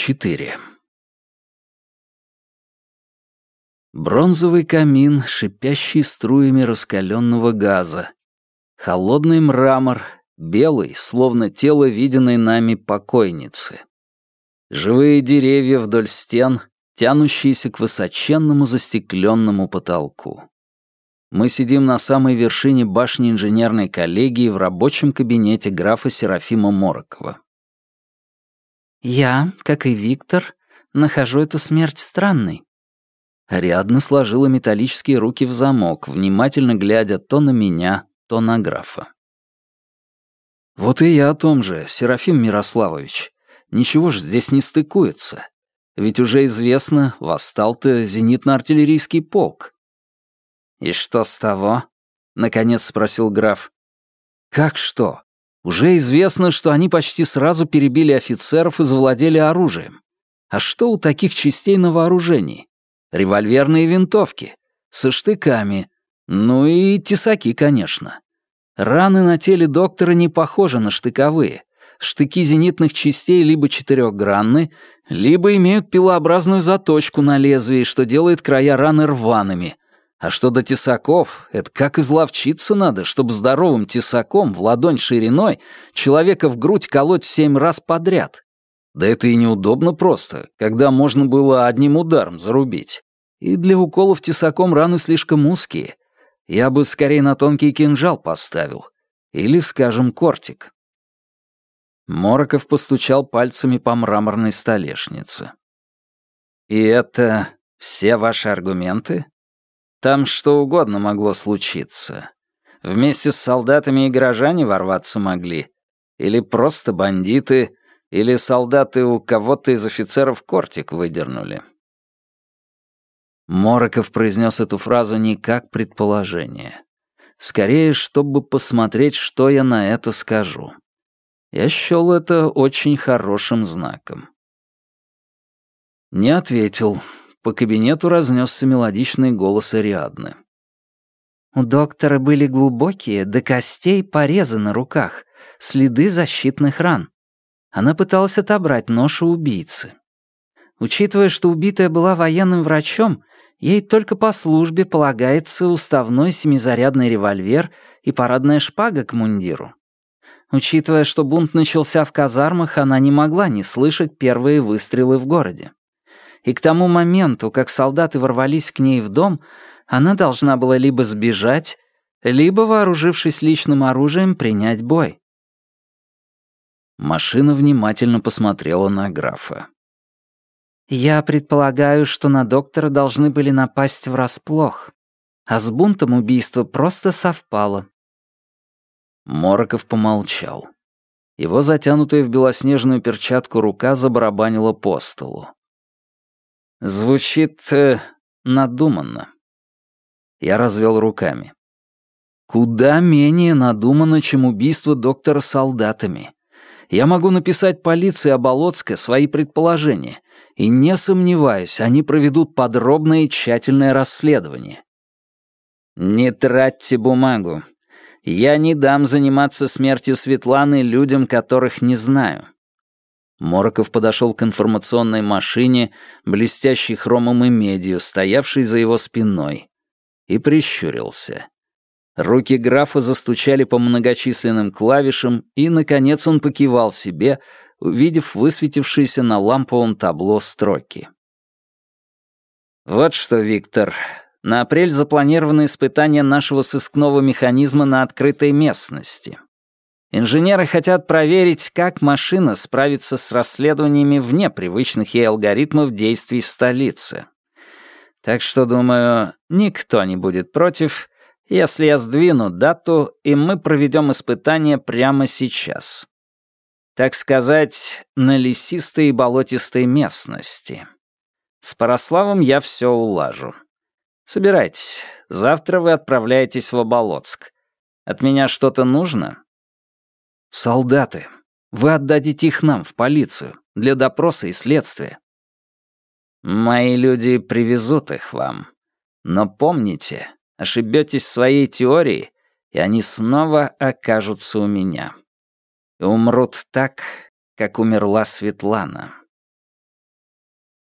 4. Бронзовый камин, шипящий струями раскаленного газа. Холодный мрамор, белый, словно тело виденной нами покойницы. Живые деревья вдоль стен, тянущиеся к высоченному застекленному потолку. Мы сидим на самой вершине башни инженерной коллегии в рабочем кабинете графа Серафима Морокова. «Я, как и Виктор, нахожу эту смерть странной». Ариадна сложила металлические руки в замок, внимательно глядя то на меня, то на графа. «Вот и я о том же, Серафим Мирославович. Ничего ж здесь не стыкуется. Ведь уже известно, восстал-то зенитно-артиллерийский полк». «И что с того?» — наконец спросил граф. «Как что? Уже известно, что они почти сразу перебили офицеров и завладели оружием. А что у таких частей на вооружении? Револьверные винтовки. Со штыками. Ну и тесаки, конечно. Раны на теле доктора не похожи на штыковые. Штыки зенитных частей либо четырехгранны, либо имеют пилообразную заточку на лезвии, что делает края раны рваными — а что до тесаков, это как изловчиться надо, чтобы здоровым тесаком в ладонь шириной человека в грудь колоть семь раз подряд. Да это и неудобно просто, когда можно было одним ударом зарубить. И для уколов тесаком раны слишком узкие. Я бы скорее на тонкий кинжал поставил. Или, скажем, кортик. Мороков постучал пальцами по мраморной столешнице. «И это все ваши аргументы?» Там что угодно могло случиться. Вместе с солдатами и горожане ворваться могли. Или просто бандиты, или солдаты у кого-то из офицеров кортик выдернули. Мороков произнес эту фразу не как предположение. Скорее, чтобы посмотреть, что я на это скажу. Я счёл это очень хорошим знаком. Не ответил, по кабинету разнесся мелодичный голос Ариадны. У доктора были глубокие, до костей порезы на руках, следы защитных ран. Она пыталась отобрать нож у убийцы. Учитывая, что убитая была военным врачом, ей только по службе полагается уставной семизарядный револьвер и парадная шпага к мундиру. Учитывая, что бунт начался в казармах, она не могла не слышать первые выстрелы в городе и к тому моменту, как солдаты ворвались к ней в дом, она должна была либо сбежать, либо, вооружившись личным оружием, принять бой. Машина внимательно посмотрела на графа. «Я предполагаю, что на доктора должны были напасть врасплох, а с бунтом убийство просто совпало». Мороков помолчал. Его затянутая в белоснежную перчатку рука забарабанила по столу. Звучит э, надуманно. Я развел руками. Куда менее надуманно, чем убийство доктора солдатами. Я могу написать полиции Оболоцка свои предположения, и не сомневаюсь, они проведут подробное и тщательное расследование. Не тратьте бумагу. Я не дам заниматься смертью Светланы людям, которых не знаю. Мороков подошел к информационной машине, блестящей хромом и медью, стоявшей за его спиной, и прищурился. Руки графа застучали по многочисленным клавишам, и, наконец, он покивал себе, увидев высветившиеся на ламповом табло строки. «Вот что, Виктор, на апрель запланированы испытания нашего сыскного механизма на открытой местности. Инженеры хотят проверить, как машина справится с расследованиями вне привычных ей алгоритмов действий в столице. Так что, думаю, никто не будет против, если я сдвину дату, и мы проведем испытания прямо сейчас. Так сказать, на лесистой и болотистой местности. С Парославом я все улажу. Собирайтесь, завтра вы отправляетесь в Оболоцк. От меня что-то нужно?» «Солдаты. Вы отдадите их нам, в полицию, для допроса и следствия». «Мои люди привезут их вам. Но помните, ошибетесь своей теории, и они снова окажутся у меня. И умрут так, как умерла Светлана».